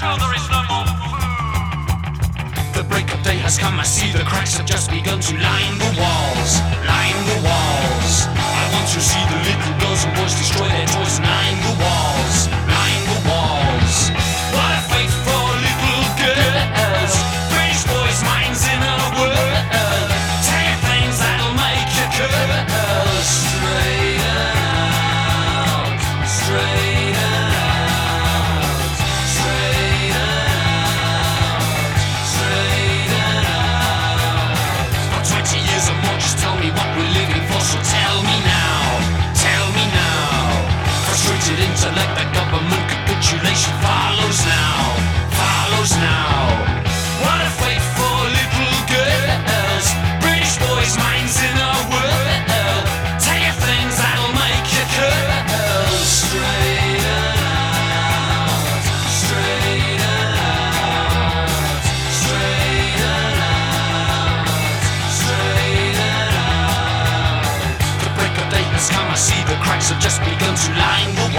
how there is no more food. The break of day has come, I see the cracks have just begun to line the walls, line the walls. I want to see So the government capitulation follows now, follows now. For little girls, British boys' minds in a whirl. Tell you things that'll make straighten out, straighten out, straighten out, straighten out. The come, I see the cracks have just begun to line the